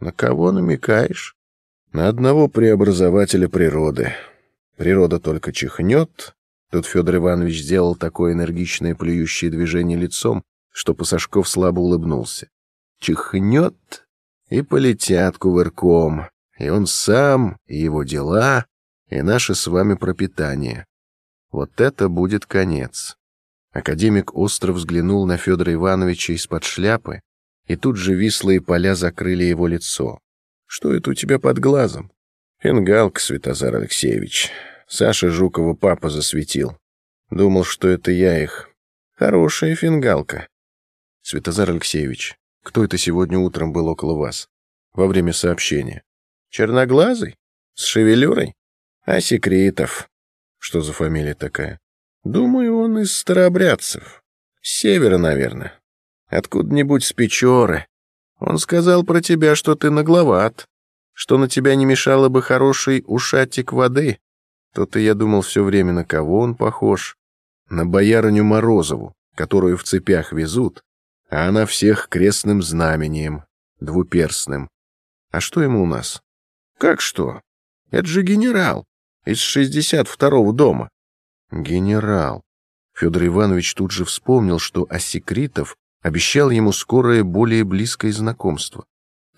На кого намекаешь? На одного преобразователя природы. Природа только чихнет. Тут Федор Иванович сделал такое энергичное плюющее движение лицом, что Пасашков слабо улыбнулся. Чихнет и полетят кувырком, и он сам, и его дела, и наше с вами пропитание. Вот это будет конец. Академик остро взглянул на Федора Ивановича из-под шляпы, и тут же вислые поля закрыли его лицо. «Что это у тебя под глазом?» «Фингалка, Святозар Алексеевич. Саша Жукова папа засветил. Думал, что это я их. Хорошая фингалка». «Святозар Алексеевич, кто это сегодня утром был около вас? Во время сообщения?» «Черноглазый? С шевелюрой? А секретов?» «Что за фамилия такая?» Думаю, он из старообрядцев. С севера, наверное. Откуда-нибудь с Печоры. Он сказал про тебя, что ты нагловат, что на тебя не мешало бы хороший ушатик воды. То-то я думал все время, на кого он похож. На боярыню Морозову, которую в цепях везут, а она всех крестным знамением, двуперстным. А что ему у нас? Как что? Это же генерал из 62-го дома. Генерал. Федор Иванович тут же вспомнил, что Осекритов обещал ему скорое более близкое знакомство.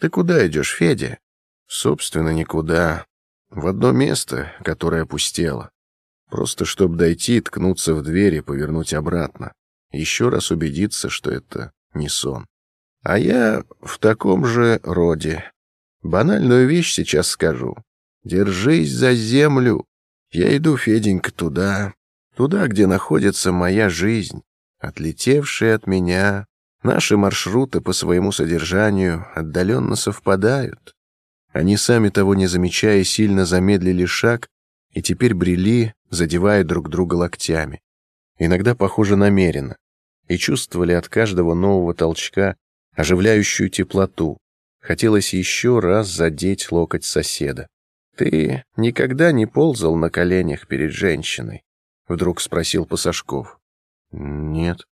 «Ты куда идешь, Федя?» «Собственно, никуда. В одно место, которое опустело. Просто чтобы дойти, ткнуться в дверь и повернуть обратно. Еще раз убедиться, что это не сон. А я в таком же роде. Банальную вещь сейчас скажу. Держись за землю. Я иду, Феденька, туда, Туда, где находится моя жизнь, отлетевшая от меня, наши маршруты по своему содержанию отдаленно совпадают. Они сами того не замечая сильно замедлили шаг и теперь брели, задевая друг друга локтями. Иногда, похоже, намеренно. И чувствовали от каждого нового толчка оживляющую теплоту. Хотелось еще раз задеть локоть соседа. Ты никогда не ползал на коленях перед женщиной. — вдруг спросил Пасашков. «Нет.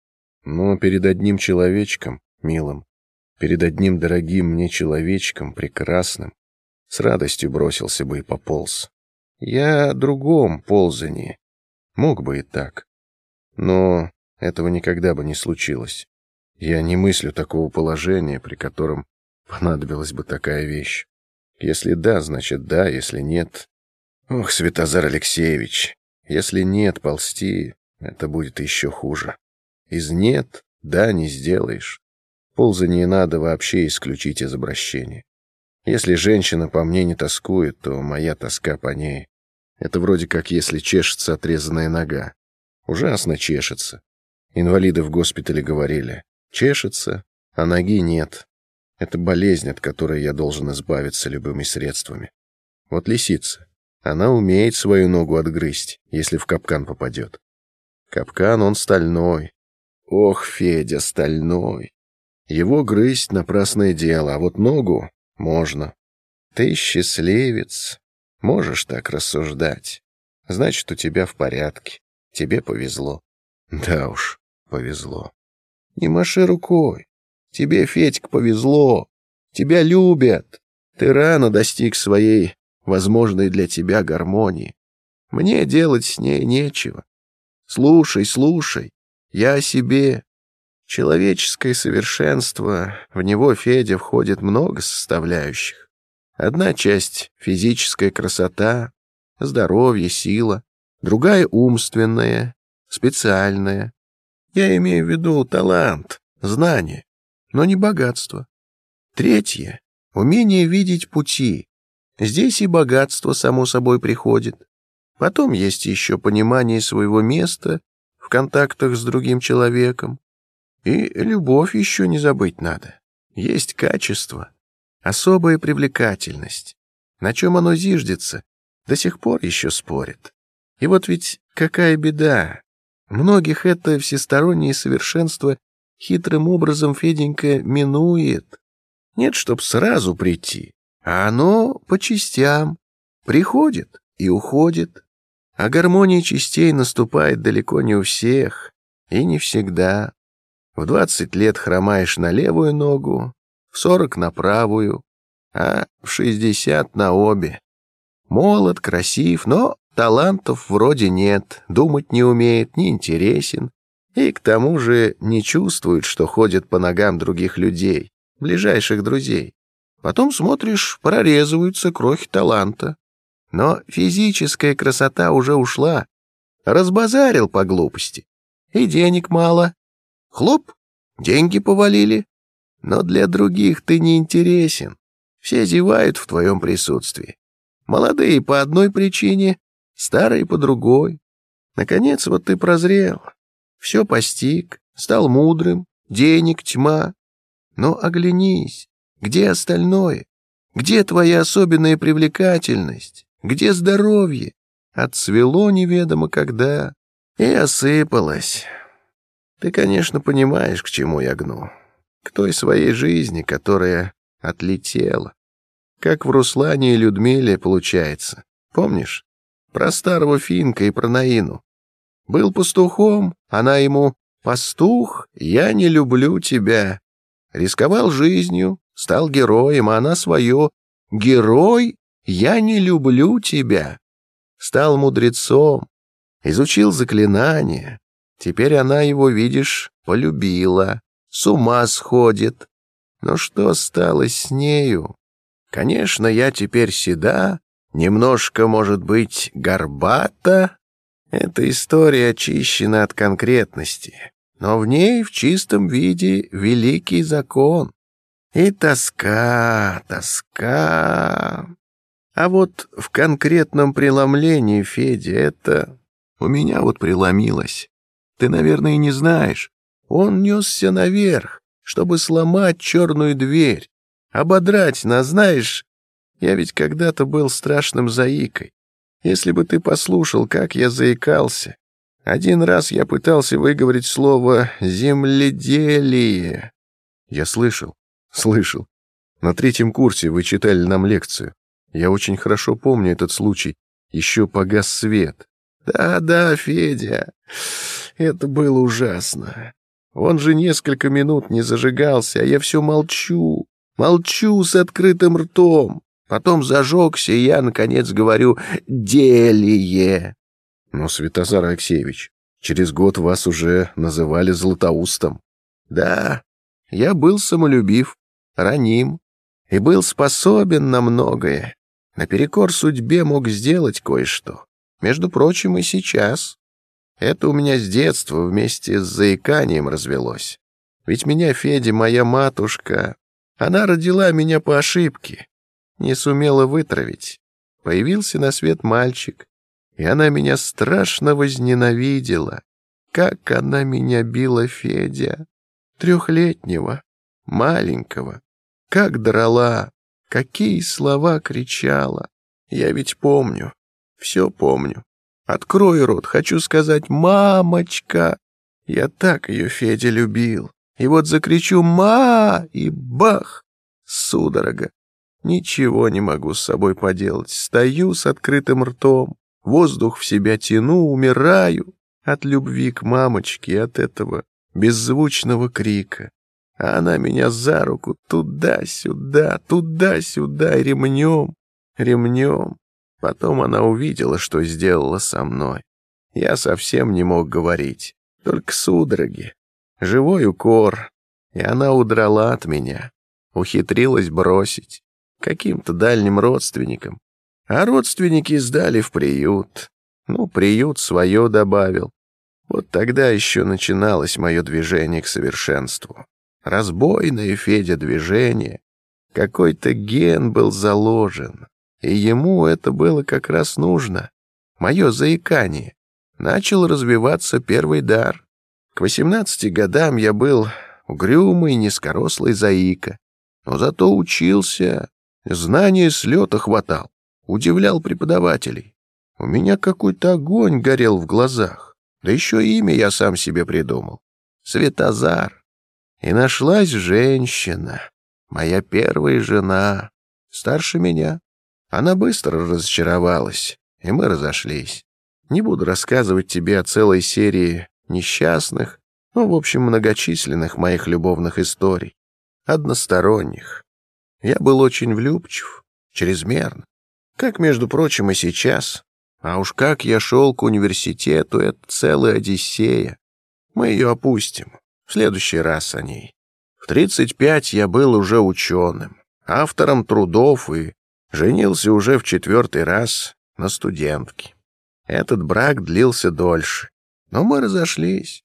Но перед одним человечком, милым, перед одним дорогим мне человечком, прекрасным, с радостью бросился бы и пополз. Я о другом ползании. Мог бы и так. Но этого никогда бы не случилось. Я не мыслю такого положения, при котором понадобилась бы такая вещь. Если да, значит да, если нет... Ох, Светозар Алексеевич, если нет ползти, это будет еще хуже. Из нет да не сделаешь. Ползание надо вообще исключить из обращения. Если женщина по мне не тоскует, то моя тоска по ней. Это вроде как если чешется отрезанная нога. Ужасно чешется. Инвалиды в госпитале говорили. Чешется, а ноги нет. Это болезнь, от которой я должен избавиться любыми средствами. Вот лисица. Она умеет свою ногу отгрызть, если в капкан попадет. Капкан он стальной. Ох, Федя, стальной. Его грызть напрасное дело, а вот ногу можно. Ты счастливец. Можешь так рассуждать. Значит, у тебя в порядке. Тебе повезло. Да уж, повезло. Не маши рукой. Тебе, Федька, повезло. Тебя любят. Ты рано достиг своей возможной для тебя гармонии. Мне делать с ней нечего. Слушай, слушай, я о себе. Человеческое совершенство, в него, Федя, входит много составляющих. Одна часть — физическая красота, здоровье, сила, другая — умственная, специальная. Я имею в виду талант, знание, но не богатство. Третье — умение видеть пути, Здесь и богатство, само собой, приходит. Потом есть еще понимание своего места в контактах с другим человеком. И любовь еще не забыть надо. Есть качество, особая привлекательность. На чем оно зиждется, до сих пор еще спорят. И вот ведь какая беда. Многих это всестороннее совершенство хитрым образом Феденька минует. Нет, чтоб сразу прийти, а оно по частям приходит и уходит. А гармония частей наступает далеко не у всех и не всегда. В двадцать лет хромаешь на левую ногу, в сорок на правую, а в шестьдесят на обе. Молод, красив, но талантов вроде нет, думать не умеет, не интересен. И к тому же не чувствует, что ходит по ногам других людей, ближайших друзей. Потом смотришь, прорезываются крохи таланта. Но физическая красота уже ушла. Разбазарил по глупости. И денег мало. Хлоп, деньги повалили. Но для других ты не интересен. Все зевают в твоем присутствии. Молодые по одной причине, старые по другой. Наконец, вот ты прозрел. Все постиг, стал мудрым, денег тьма. Но оглянись, где остальное? Где твоя особенная привлекательность? Где здоровье? Отцвело неведомо когда и осыпалось. Ты, конечно, понимаешь, к чему я гну. К той своей жизни, которая отлетела. Как в Руслане и Людмиле получается. Помнишь? Про старого Финка и про Наину. Был пастухом, она ему «Пастух, я не люблю тебя». Рисковал жизнью, стал героем, а она свое «Герой, я не люблю тебя». Стал мудрецом, изучил заклинания. Теперь она его, видишь, полюбила, с ума сходит. Но что стало с нею? Конечно, я теперь седа, немножко, может быть, горбата. Эта история очищена от конкретности, но в ней в чистом виде великий закон. И тоска, тоска. А вот в конкретном преломлении, Федя, это... У меня вот преломилось. Ты, наверное, и не знаешь. Он несся наверх, чтобы сломать черную дверь, ободрать нас, знаешь, я ведь когда-то был страшным заикой. Если бы ты послушал, как я заикался. Один раз я пытался выговорить слово «земледелие». Я слышал, слышал. На третьем курсе вы читали нам лекцию. Я очень хорошо помню этот случай. Еще погас свет. Да-да, Федя, это было ужасно. Он же несколько минут не зажигался, а я все молчу, молчу с открытым ртом. Потом зажегся, и я, наконец, говорю «делие». Но, Святозар Алексеевич, через год вас уже называли Златоустом. Да, я был самолюбив, раним и был способен на многое. Наперекор судьбе мог сделать кое-что. Между прочим, и сейчас. Это у меня с детства вместе с заиканием развелось. Ведь меня, Федя, моя матушка, она родила меня по ошибке, не сумела вытравить. Появился на свет мальчик, и она меня страшно возненавидела. Как она меня била, Федя, трехлетнего, маленького, как драла, какие слова кричала. Я ведь помню, все помню. Открой рот, хочу сказать «мамочка». Я так ее, Федя, любил. И вот закричу «ма» и бах! Судорога. Ничего не могу с собой поделать. Стою с открытым ртом, воздух в себя тяну, умираю от любви к мамочке и от этого беззвучного крика. А она меня за руку туда-сюда, туда-сюда, ремнем, ремнем. Потом она увидела, что сделала со мной. Я совсем не мог говорить, только судороги, живой укор, и она удрала от меня, ухитрилась бросить каким-то дальним родственникам. А родственники сдали в приют. Ну, приют свое добавил. Вот тогда еще начиналось мое движение к совершенству. Разбойное, Федя, движение. Какой-то ген был заложен, и ему это было как раз нужно. Мое заикание. Начал развиваться первый дар. К восемнадцати годам я был угрюмый, низкорослый заика, но зато учился, Знания с лета хватал, удивлял преподавателей. У меня какой-то огонь горел в глазах. Да еще имя я сам себе придумал. Светозар. И нашлась женщина, моя первая жена, старше меня. Она быстро разочаровалась, и мы разошлись. Не буду рассказывать тебе о целой серии несчастных, ну, в общем, многочисленных моих любовных историй, односторонних. Я был очень влюбчив, чрезмерно. Как, между прочим, и сейчас. А уж как я шел к университету, это целая Одиссея. Мы ее опустим. В следующий раз о ней. В 35 я был уже ученым, автором трудов и женился уже в четвертый раз на студентке. Этот брак длился дольше, но мы разошлись.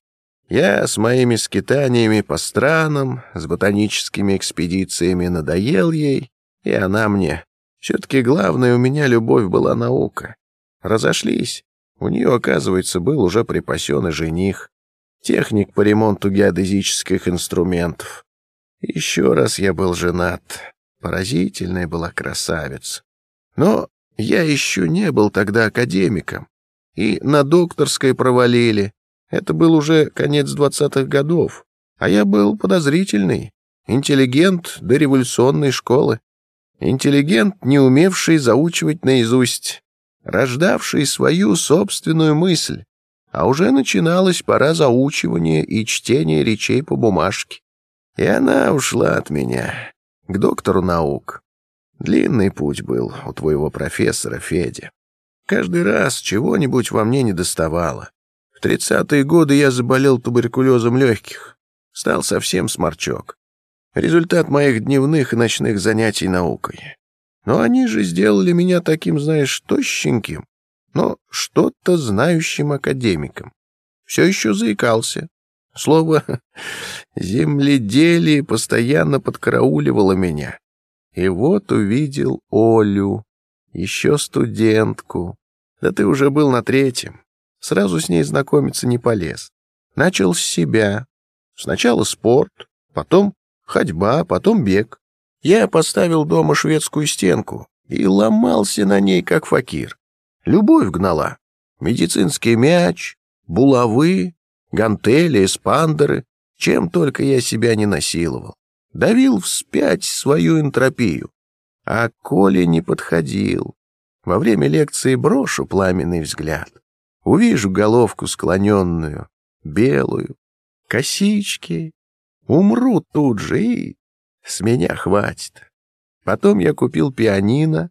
Я с моими скитаниями по странам, с ботаническими экспедициями надоел ей, и она мне. Все-таки главная у меня любовь была наука. Разошлись. У нее, оказывается, был уже припасен и жених, техник по ремонту геодезических инструментов. Еще раз я был женат. Поразительная была красавица. Но я еще не был тогда академиком. И на докторской провалили. Это был уже конец двадцатых годов. А я был подозрительный. Интеллигент до революционной школы. Интеллигент, не умевший заучивать наизусть. Рождавший свою собственную мысль. А уже начиналась пора заучивания и чтения речей по бумажке. И она ушла от меня к доктору наук. Длинный путь был у твоего профессора Федя. Каждый раз чего-нибудь во мне не доставало. В тридцатые годы я заболел туберкулезом легких. Стал совсем сморчок. Результат моих дневных и ночных занятий наукой. Но они же сделали меня таким, знаешь, тощеньким, но что-то знающим академиком. Все еще заикался. Слово «земледелие» постоянно подкарауливало меня. И вот увидел Олю, еще студентку. Да ты уже был на третьем. Сразу с ней знакомиться не полез. Начал с себя. Сначала спорт, потом ходьба, потом бег. Я поставил дома шведскую стенку и ломался на ней, как факир. Любовь гнала. Медицинский мяч, булавы, гантели, эспандеры, чем только я себя не насиловал. Давил вспять свою энтропию. А Коля не подходил. Во время лекции брошу пламенный взгляд. Увижу головку склоненную, белую, косички. Умру тут же и с меня хватит. Потом я купил пианино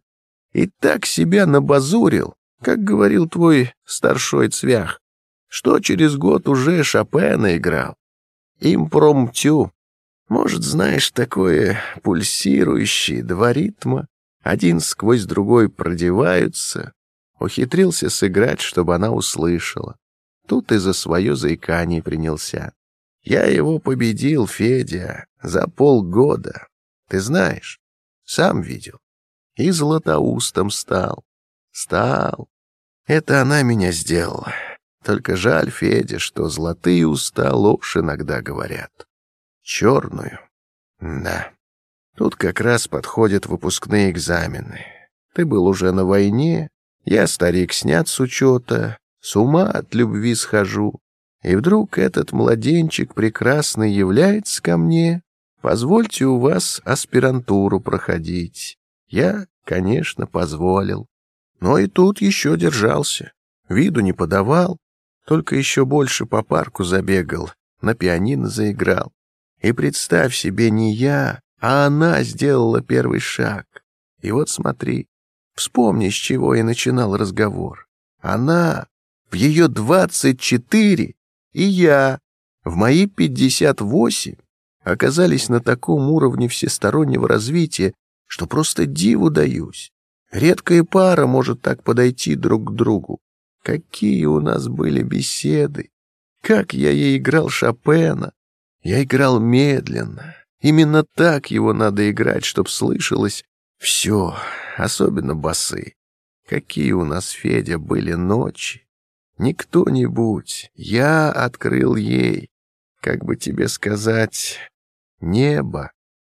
и так себя набазурил, как говорил твой старшой цвях, что через год уже Шопена играл. Импромтю. Может, знаешь, такое пульсирующее, два ритма, один сквозь другой продеваются. Ухитрился сыграть, чтобы она услышала. Тут и за свое заикание принялся. Я его победил, Федя, за полгода. Ты знаешь, сам видел. И златоустом стал. Стал. Это она меня сделала. Только жаль, Федя, что золотые уста ложь иногда говорят. Черную. Да. Тут как раз подходят выпускные экзамены. Ты был уже на войне, я, старик, снят с учета, с ума от любви схожу. И вдруг этот младенчик прекрасный является ко мне. Позвольте у вас аспирантуру проходить. Я, конечно, позволил. Но и тут еще держался, виду не подавал, только еще больше по парку забегал, на пианино заиграл. И представь себе, не я, а она сделала первый шаг. И вот смотри, вспомни, с чего я начинал разговор. Она в ее двадцать четыре, и я в мои пятьдесят восемь оказались на таком уровне всестороннего развития, что просто диву даюсь. Редкая пара может так подойти друг к другу. Какие у нас были беседы! Как я ей играл Шопена! Я играл медленно. Именно так его надо играть, чтоб слышалось все, особенно басы. Какие у нас, Федя, были ночи! Не кто-нибудь, я открыл ей, как бы тебе сказать, небо,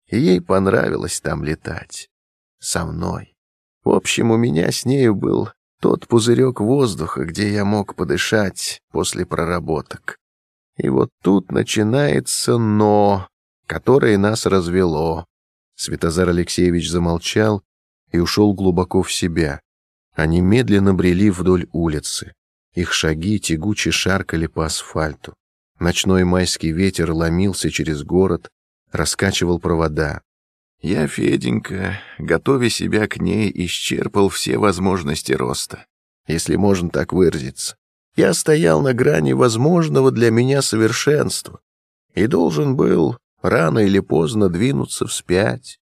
и ей понравилось там летать. Со мной. В общем, у меня с нею был тот пузырек воздуха, где я мог подышать после проработок. И вот тут начинается «но», которое нас развело. Святозар Алексеевич замолчал и ушел глубоко в себя. Они медленно брели вдоль улицы. Их шаги тягуче шаркали по асфальту. Ночной майский ветер ломился через город, раскачивал провода. Я, Феденька, готовя себя к ней, исчерпал все возможности роста, если можно так выразиться. Я стоял на грани возможного для меня совершенства и должен был рано или поздно двинуться вспять.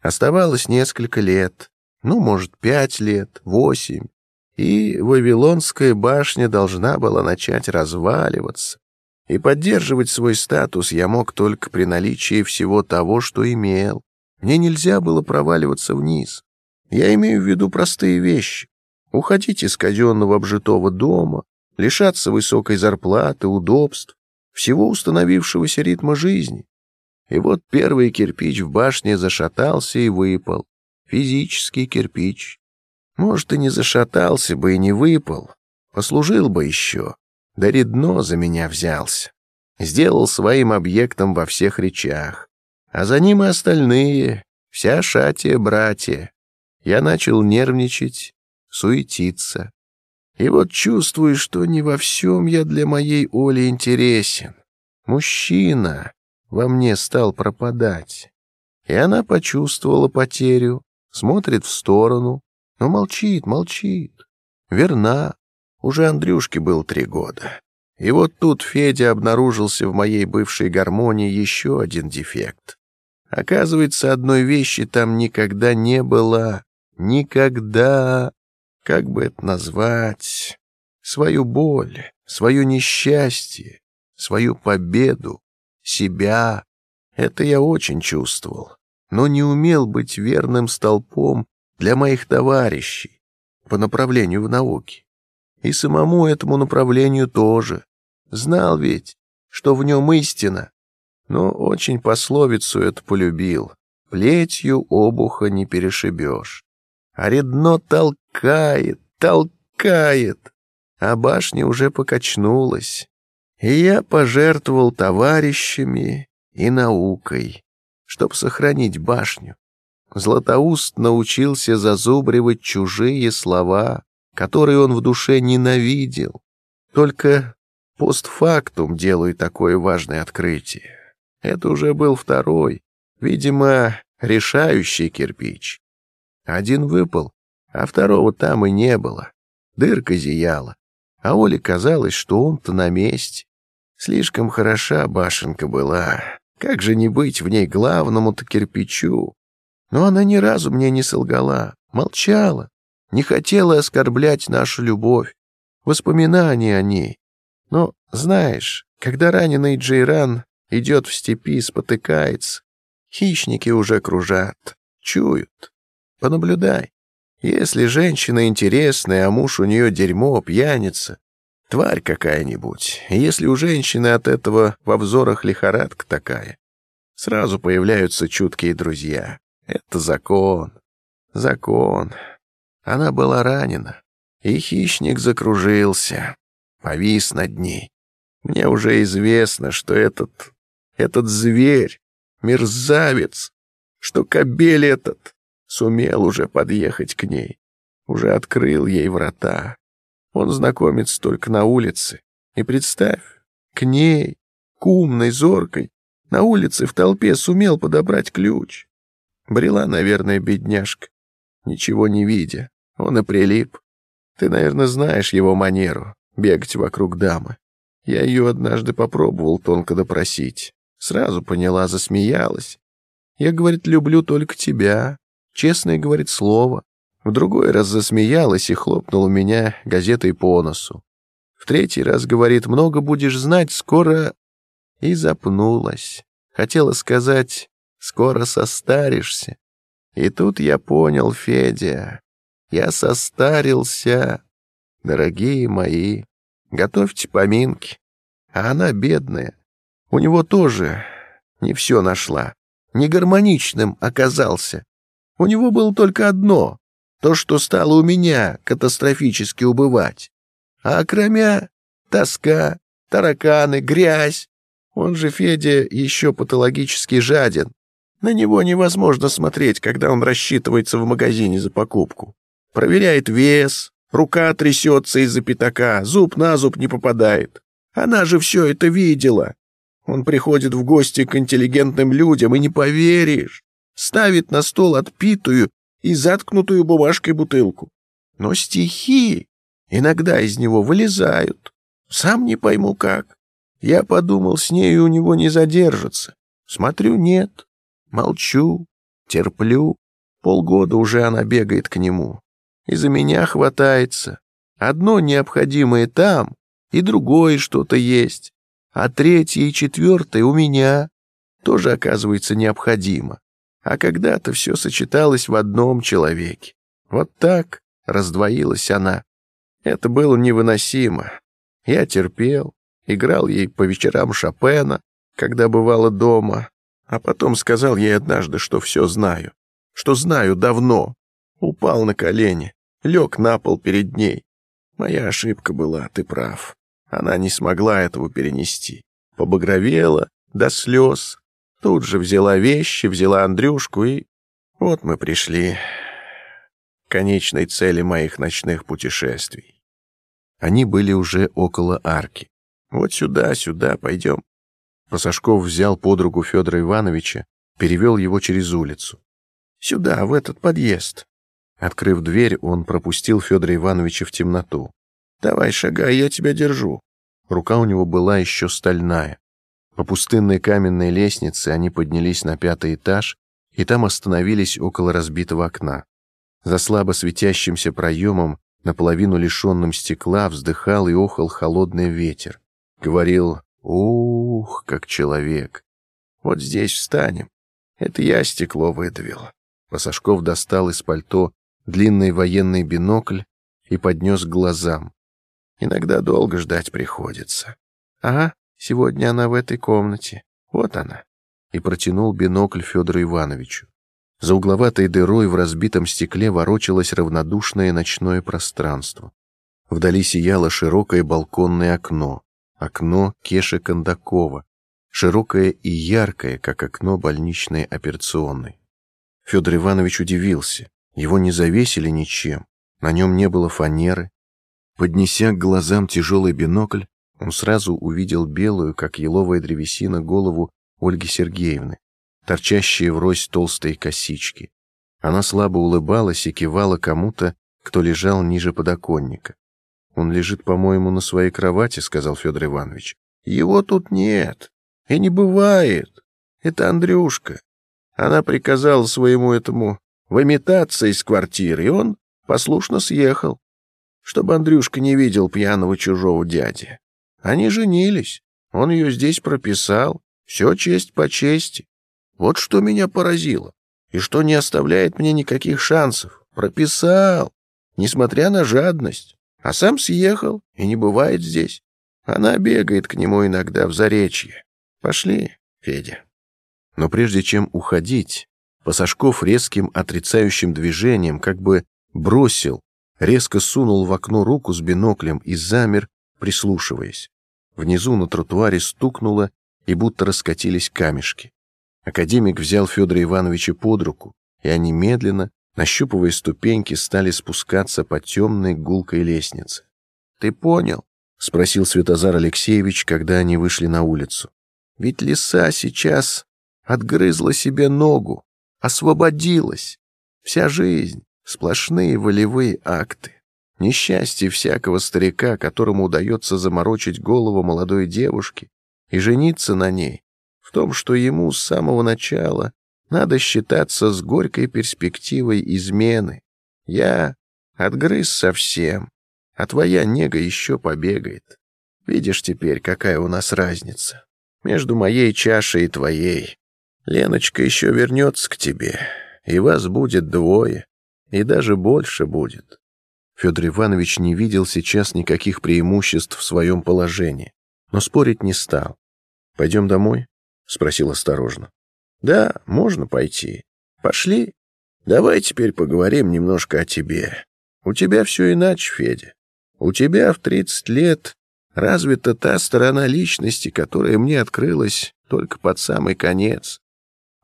Оставалось несколько лет, ну, может, пять лет, восемь, и Вавилонская башня должна была начать разваливаться. И поддерживать свой статус я мог только при наличии всего того, что имел. Мне нельзя было проваливаться вниз. Я имею в виду простые вещи. Уходить из казенного обжитого дома, лишаться высокой зарплаты, удобств, всего установившегося ритма жизни. И вот первый кирпич в башне зашатался и выпал. Физический кирпич. Может, и не зашатался бы и не выпал. Послужил бы еще. Да редно за меня взялся. Сделал своим объектом во всех речах. А за ним и остальные, вся шатия братья. Я начал нервничать, суетиться. И вот чувствую, что не во всем я для моей Оли интересен. Мужчина, во мне стал пропадать. И она почувствовала потерю, смотрит в сторону, но молчит, молчит. Верна. Уже Андрюшке был три года. И вот тут Федя обнаружился в моей бывшей гармонии еще один дефект. Оказывается, одной вещи там никогда не было. Никогда. Как бы это назвать? Свою боль, свое несчастье, свою победу себя. Это я очень чувствовал, но не умел быть верным столпом для моих товарищей по направлению в науке. И самому этому направлению тоже. Знал ведь, что в нем истина, но очень пословицу эту полюбил. Плетью обуха не перешибешь. А редно толкает, толкает, а башня уже покачнулась. И я пожертвовал товарищами и наукой, чтоб сохранить башню. Златоуст научился зазубривать чужие слова, которые он в душе ненавидел. Только постфактум делаю такое важное открытие. Это уже был второй, видимо, решающий кирпич. Один выпал, а второго там и не было. Дырка зияла, а Оле казалось, что он-то на месте. Слишком хороша башенка была. Как же не быть в ней главному-то кирпичу? Но она ни разу мне не солгала, молчала, не хотела оскорблять нашу любовь, воспоминания о ней. Но, знаешь, когда раненый Джейран идет в степи, спотыкается, хищники уже кружат, чуют. Понаблюдай. Если женщина интересная, а муж у нее дерьмо, пьяница, Тварь какая-нибудь. Если у женщины от этого во взорах лихорадка такая, сразу появляются чуткие друзья. Это закон. Закон. Она была ранена, и хищник закружился, повис над ней. Мне уже известно, что этот... этот зверь, мерзавец, что кобель этот сумел уже подъехать к ней, уже открыл ей врата. Он знакомится только на улице. И представь, к ней, к умной, зоркой, на улице в толпе сумел подобрать ключ. Брела, наверное, бедняжка, ничего не видя. Он и прилип. Ты, наверное, знаешь его манеру — бегать вокруг дамы. Я ее однажды попробовал тонко допросить. Сразу поняла, засмеялась. Я, говорит, люблю только тебя. Честное, говорит, слово. В другой раз засмеялась и хлопнула меня газетой по носу. В третий раз говорит, много будешь знать, скоро... И запнулась. Хотела сказать, скоро состаришься. И тут я понял, Федя, я состарился. Дорогие мои, готовьте поминки. А она бедная. У него тоже не все нашла. Негармоничным оказался. У него было только одно то, что стало у меня катастрофически убывать. А кроме тоска, тараканы, грязь. Он же, Федя, еще патологически жаден. На него невозможно смотреть, когда он рассчитывается в магазине за покупку. Проверяет вес, рука трясется из-за пятака, зуб на зуб не попадает. Она же все это видела. Он приходит в гости к интеллигентным людям, и не поверишь. ставит на стол отпитую и заткнутую бумажкой бутылку. Но стихи иногда из него вылезают. Сам не пойму как. Я подумал, с нею у него не задержится. Смотрю, нет. Молчу, терплю. Полгода уже она бегает к нему. И за меня хватается. Одно необходимое там, и другое что-то есть. А третье и четвертое у меня тоже, оказывается, необходимо. А когда-то все сочеталось в одном человеке. Вот так раздвоилась она. Это было невыносимо. Я терпел, играл ей по вечерам Шопена, когда бывала дома, а потом сказал ей однажды, что все знаю, что знаю давно. Упал на колени, лег на пол перед ней. Моя ошибка была, ты прав. Она не смогла этого перенести. Побагровела до слез. Тут же взяла вещи, взяла Андрюшку и... Вот мы пришли к конечной цели моих ночных путешествий. Они были уже около арки. Вот сюда, сюда, пойдем. Пасашков взял под руку Федора Ивановича, перевел его через улицу. Сюда, в этот подъезд. Открыв дверь, он пропустил Федора Ивановича в темноту. «Давай шагай, я тебя держу». Рука у него была еще стальная. По пустынной каменной лестнице они поднялись на пятый этаж и там остановились около разбитого окна. За слабо светящимся проемом, наполовину лишенным стекла, вздыхал и охал холодный ветер. Говорил «Ух, как человек! Вот здесь встанем. Это я стекло выдавил». Пасашков достал из пальто длинный военный бинокль и поднес к глазам. Иногда долго ждать приходится. Ага, сегодня она в этой комнате. Вот она. И протянул бинокль Федору Ивановичу. За угловатой дырой в разбитом стекле ворочалось равнодушное ночное пространство. Вдали сияло широкое балконное окно. Окно Кеши Кондакова. Широкое и яркое, как окно больничной операционной. Федор Иванович удивился. Его не завесили ничем, на нем не было фанеры. Поднеся к глазам тяжелый бинокль, он сразу увидел белую, как еловая древесина, голову Ольги Сергеевны, торчащие врозь толстые косички. Она слабо улыбалась и кивала кому-то, кто лежал ниже подоконника. «Он лежит, по-моему, на своей кровати», — сказал Федор Иванович. «Его тут нет. И не бывает. Это Андрюшка. Она приказала своему этому выметаться из квартиры, и он послушно съехал, чтобы Андрюшка не видел пьяного чужого дяди. Они женились, он ее здесь прописал, все честь по чести. Вот что меня поразило, и что не оставляет мне никаких шансов. Прописал, несмотря на жадность, а сам съехал и не бывает здесь. Она бегает к нему иногда в заречье. Пошли, Федя. Но прежде чем уходить, Пасашков резким отрицающим движением как бы бросил, резко сунул в окно руку с биноклем и замер, прислушиваясь. Внизу на тротуаре стукнуло, и будто раскатились камешки. Академик взял Федора Ивановича под руку, и они медленно, нащупывая ступеньки, стали спускаться по темной гулкой лестнице. «Ты понял?» — спросил Святозар Алексеевич, когда они вышли на улицу. «Ведь лиса сейчас отгрызла себе ногу, освободилась. Вся жизнь — сплошные волевые акты. Несчастье всякого старика, которому удается заморочить голову молодой девушки и жениться на ней, в том, что ему с самого начала надо считаться с горькой перспективой измены. Я отгрыз совсем, а твоя нега еще побегает. Видишь теперь, какая у нас разница между моей чашей и твоей. Леночка еще вернется к тебе, и вас будет двое, и даже больше будет. Федор Иванович не видел сейчас никаких преимуществ в своем положении, но спорить не стал. «Пойдем домой?» — спросил осторожно. «Да, можно пойти. Пошли. Давай теперь поговорим немножко о тебе. У тебя все иначе, Федя. У тебя в тридцать лет развита та сторона личности, которая мне открылась только под самый конец.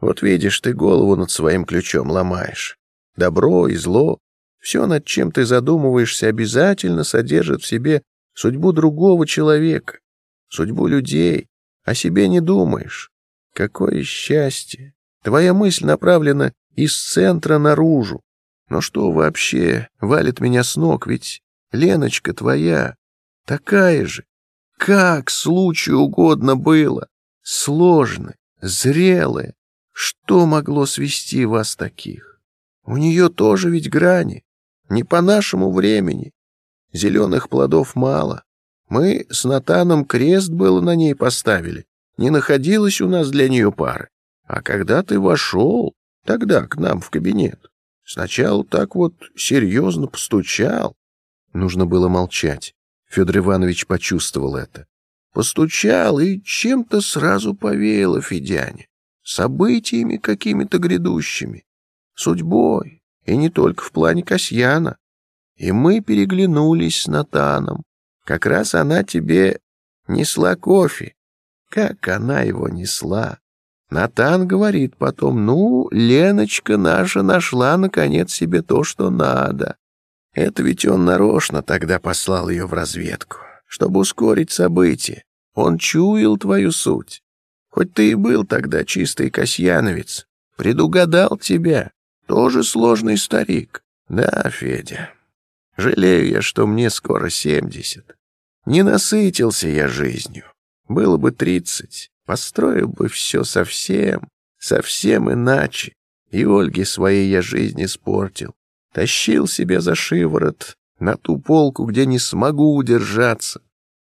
Вот видишь, ты голову над своим ключом ломаешь. Добро и зло, все, над чем ты задумываешься, обязательно содержит в себе судьбу другого человека, судьбу людей, о себе не думаешь. Какое счастье! Твоя мысль направлена из центра наружу. Но что вообще валит меня с ног, ведь Леночка твоя такая же. Как случаю угодно было. Сложная, зрелая. Что могло свести вас таких? У нее тоже ведь грани. Не по нашему времени. Зеленых плодов мало. Мы с Натаном крест было на ней поставили. Не находилось у нас для нее пары. А когда ты вошел, тогда к нам в кабинет, сначала так вот серьезно постучал. Нужно было молчать. Федор Иванович почувствовал это. Постучал, и чем-то сразу повеяло Федяне. Событиями какими-то грядущими. Судьбой. И не только в плане Касьяна. И мы переглянулись с Натаном. Как раз она тебе несла кофе. Как она его несла. Натан говорит потом, ну, Леночка наша нашла, наконец, себе то, что надо. Это ведь он нарочно тогда послал ее в разведку, чтобы ускорить события. Он чуял твою суть. Хоть ты и был тогда чистый касьяновец, предугадал тебя. Тоже сложный старик. Да, Федя, жалею я, что мне скоро семьдесят. Не насытился я жизнью. Было бы тридцать, построил бы все совсем, совсем иначе. И Ольге своей я жизнь испортил. Тащил себя за шиворот на ту полку, где не смогу удержаться.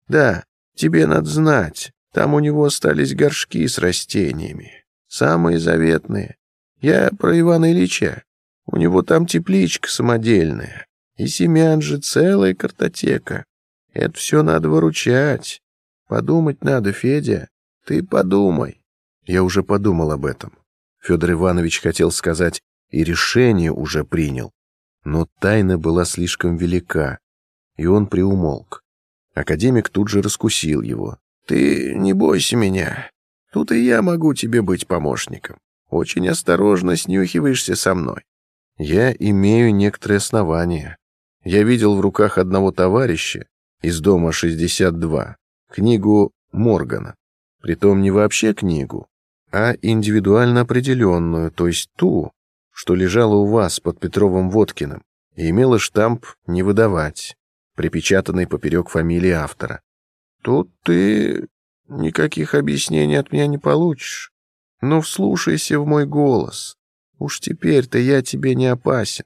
Да, тебе надо знать, там у него остались горшки с растениями. Самые заветные. Я про Ивана Ильича. У него там тепличка самодельная. И семян же целая картотека. Это все надо выручать. Подумать надо, Федя. Ты подумай. Я уже подумал об этом. Федор Иванович хотел сказать, и решение уже принял. Но тайна была слишком велика, и он приумолк. Академик тут же раскусил его. «Ты не бойся меня. Тут и я могу тебе быть помощником. Очень осторожно снюхиваешься со мной». «Я имею некоторые основания. Я видел в руках одного товарища из дома 62 книгу Моргана. Притом не вообще книгу, а индивидуально определенную, то есть ту, что лежала у вас под Петровым Водкиным и имела штамп «Не выдавать», припечатанный поперек фамилии автора. «Тут ты никаких объяснений от меня не получишь. Но вслушайся в мой голос. Уж теперь-то я тебе не опасен.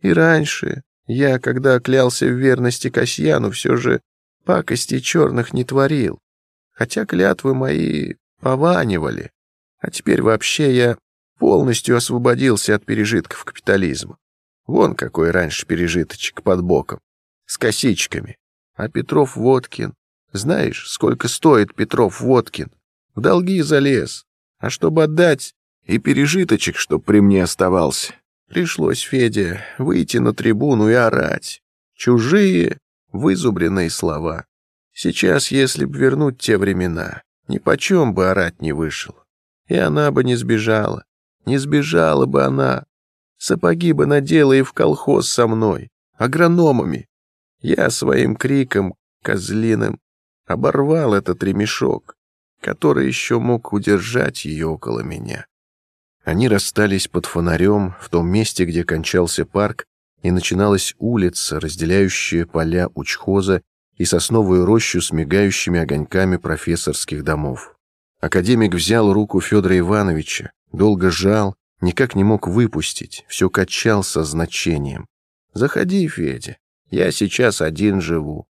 И раньше я, когда клялся в верности Касьяну, все же пакости черных не творил. Хотя клятвы мои пованивали. А теперь вообще я полностью освободился от пережитков капитализма. Вон какой раньше пережиточек под боком, с косичками. А Петров Водкин, знаешь, сколько стоит Петров Водкин? В долги залез. А чтобы отдать, и пережиточек, чтоб при мне оставался, пришлось Феде выйти на трибуну и орать. Чужие, вызубренные слова. Сейчас, если б вернуть те времена, ни почем бы орать не вышел. И она бы не сбежала. Не сбежала бы она. Сапоги бы надела и в колхоз со мной, агрономами. Я своим криком, козлиным, оборвал этот ремешок, который еще мог удержать ее около меня. Они расстались под фонарем в том месте, где кончался парк, и начиналась улица, разделяющая поля учхоза и сосновую рощу с мигающими огоньками профессорских домов. Академик взял руку Федора Ивановича, Долго жал, никак не мог выпустить, все качал со значением. «Заходи, Федя, я сейчас один живу».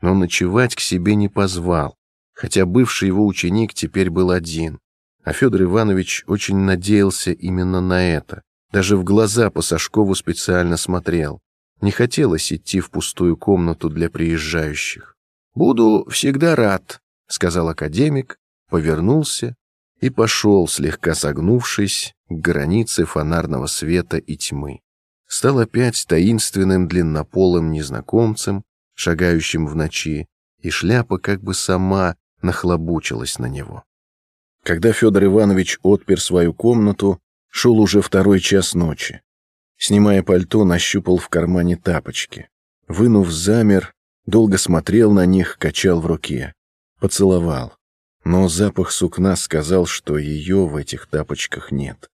Но ночевать к себе не позвал, хотя бывший его ученик теперь был один. А Федор Иванович очень надеялся именно на это. Даже в глаза по Сашкову специально смотрел. Не хотелось идти в пустую комнату для приезжающих. «Буду всегда рад», — сказал академик, повернулся и пошел, слегка согнувшись, к границе фонарного света и тьмы. Стал опять таинственным длиннополым незнакомцем, шагающим в ночи, и шляпа как бы сама нахлобучилась на него. Когда Федор Иванович отпер свою комнату, шел уже второй час ночи. Снимая пальто, нащупал в кармане тапочки. Вынув замер, долго смотрел на них, качал в руке. Поцеловал но запах сукна сказал, что ее в этих тапочках нет.